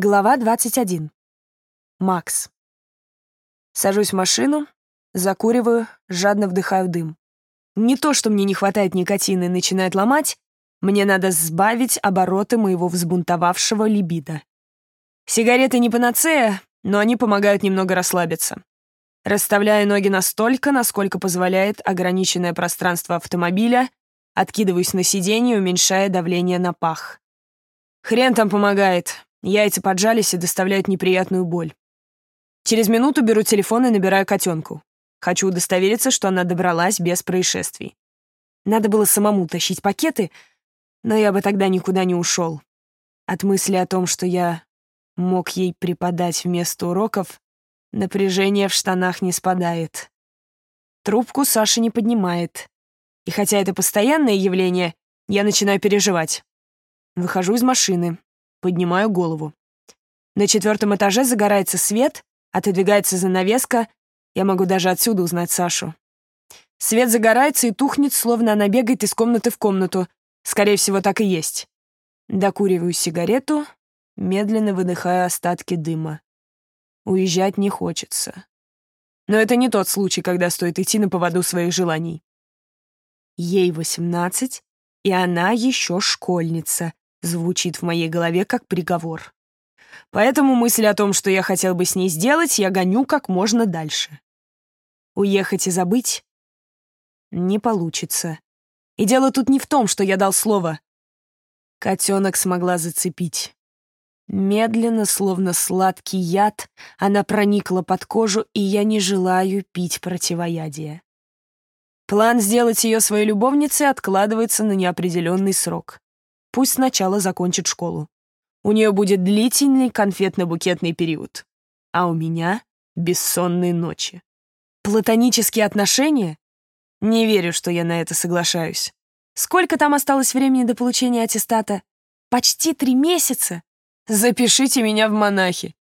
Глава 21. Макс. Сажусь в машину, закуриваю, жадно вдыхаю дым. Не то, что мне не хватает никотина и начинает ломать, мне надо сбавить обороты моего взбунтовавшего либидо. Сигареты не панацея, но они помогают немного расслабиться. Расставляю ноги настолько, насколько позволяет ограниченное пространство автомобиля, откидываюсь на сиденье, уменьшая давление на пах. Хрен там помогает, Яйца поджались и доставляют неприятную боль. Через минуту беру телефон и набираю котенку. Хочу удостовериться, что она добралась без происшествий. Надо было самому тащить пакеты, но я бы тогда никуда не ушел. От мысли о том, что я мог ей преподать вместо уроков, напряжение в штанах не спадает. Трубку Саша не поднимает. И хотя это постоянное явление, я начинаю переживать. Выхожу из машины, Поднимаю голову. На четвертом этаже загорается свет, отодвигается занавеска. Я могу даже отсюда узнать Сашу. Свет загорается и тухнет, словно она бегает из комнаты в комнату. Скорее всего, так и есть. Докуриваю сигарету, медленно выдыхая остатки дыма. Уезжать не хочется. Но это не тот случай, когда стоит идти на поводу своих желаний. Ей восемнадцать, и она еще школьница, звучит в моей голове как приговор. Поэтому мысль о том, что я хотел бы с ней сделать, я гоню как можно дальше. Уехать и забыть не получится. И дело тут не в том, что я дал слово. Котенок смогла зацепить. Медленно, словно сладкий яд, она проникла под кожу, и я не желаю пить противоядие. План сделать ее своей любовницей откладывается на неопределенный срок. Пусть сначала закончит школу. У нее будет длительный конфетно-букетный период. А у меня — бессонные ночи. Платонические отношения? Не верю, что я на это соглашаюсь. Сколько там осталось времени до получения аттестата? Почти три месяца? Запишите меня в монахи.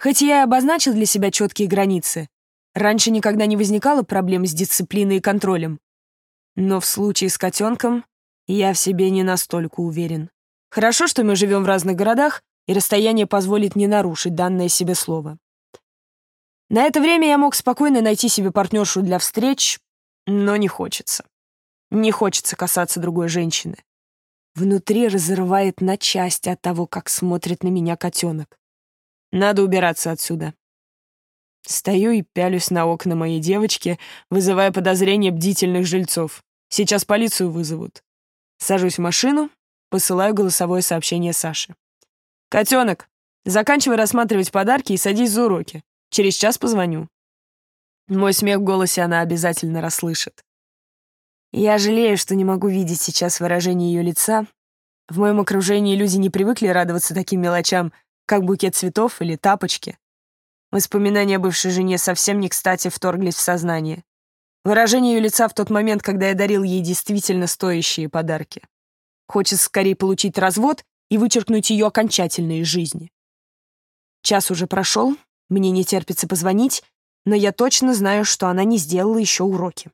Хоть я и обозначил для себя четкие границы, раньше никогда не возникало проблем с дисциплиной и контролем. Но в случае с котенком я в себе не настолько уверен. Хорошо, что мы живем в разных городах, и расстояние позволит не нарушить данное себе слово. На это время я мог спокойно найти себе партнершу для встреч, но не хочется. Не хочется касаться другой женщины. Внутри разрывает на части от того, как смотрит на меня котенок. Надо убираться отсюда. Стою и пялюсь на окна моей девочки, вызывая подозрения бдительных жильцов. Сейчас полицию вызовут. Сажусь в машину, посылаю голосовое сообщение Саше. «Котенок, заканчивай рассматривать подарки и садись за уроки. Через час позвоню». Мой смех в голосе она обязательно расслышит. Я жалею, что не могу видеть сейчас выражение ее лица. В моем окружении люди не привыкли радоваться таким мелочам, как букет цветов или тапочки. Воспоминания о бывшей жене совсем не кстати вторглись в сознание. Выражение ее лица в тот момент, когда я дарил ей действительно стоящие подарки. Хочется скорее получить развод и вычеркнуть ее окончательно из жизни. Час уже прошел, мне не терпится позвонить, но я точно знаю, что она не сделала еще уроки.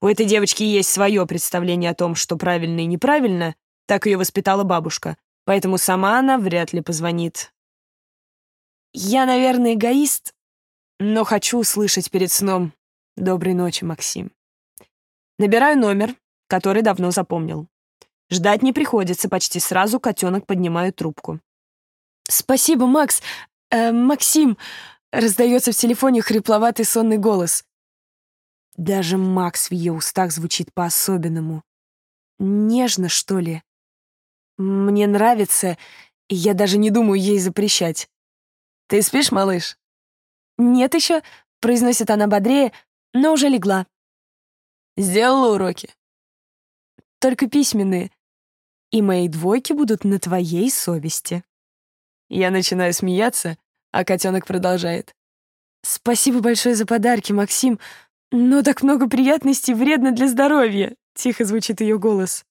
У этой девочки есть свое представление о том, что правильно и неправильно, так ее воспитала бабушка, поэтому сама она вряд ли позвонит. Я, наверное, эгоист, но хочу услышать перед сном Доброй ночи, Максим. Набираю номер, который давно запомнил. Ждать не приходится, почти сразу котенок поднимает трубку. «Спасибо, Макс. Э, Максим!» — раздается в телефоне хрипловатый сонный голос. Даже Макс в ее устах звучит по-особенному. Нежно, что ли? Мне нравится, и я даже не думаю ей запрещать. «Ты спишь, малыш?» «Нет еще», — произносит она бодрее, но уже легла. Сделала уроки? Только письменные. И мои двойки будут на твоей совести. Я начинаю смеяться, а котенок продолжает. Спасибо большое за подарки, Максим. Но так много приятностей вредно для здоровья. Тихо звучит ее голос.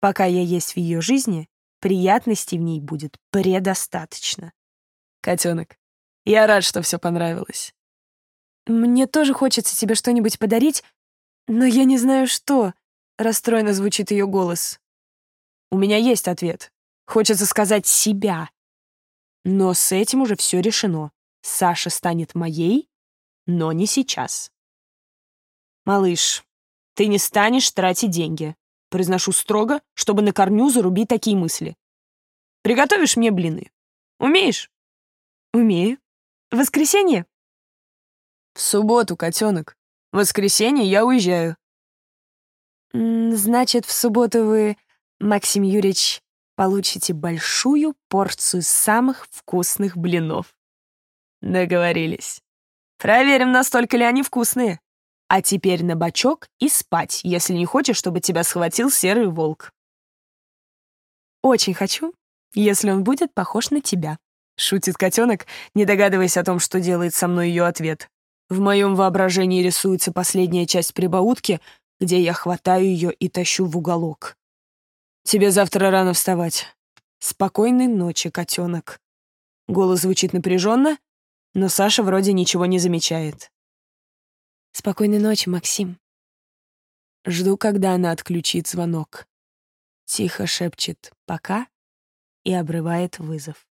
Пока я есть в ее жизни, приятностей в ней будет предостаточно. Котенок, я рад, что все понравилось. «Мне тоже хочется тебе что-нибудь подарить, но я не знаю, что», — расстроенно звучит ее голос. «У меня есть ответ. Хочется сказать «себя». Но с этим уже все решено. Саша станет моей, но не сейчас. Малыш, ты не станешь тратить деньги. Произношу строго, чтобы на корню зарубить такие мысли. Приготовишь мне блины? Умеешь? Умею. В воскресенье? В субботу, котенок. В воскресенье я уезжаю. Значит, в субботу вы, Максим Юрьевич, получите большую порцию самых вкусных блинов. Договорились. Проверим, настолько ли они вкусные. А теперь на бочок и спать, если не хочешь, чтобы тебя схватил серый волк. Очень хочу, если он будет похож на тебя. Шутит котенок, не догадываясь о том, что делает со мной ее ответ. В моем воображении рисуется последняя часть прибаутки, где я хватаю ее и тащу в уголок. Тебе завтра рано вставать. Спокойной ночи, котенок. Голос звучит напряженно, но Саша вроде ничего не замечает. Спокойной ночи, Максим. Жду, когда она отключит звонок. Тихо шепчет «пока» и обрывает вызов.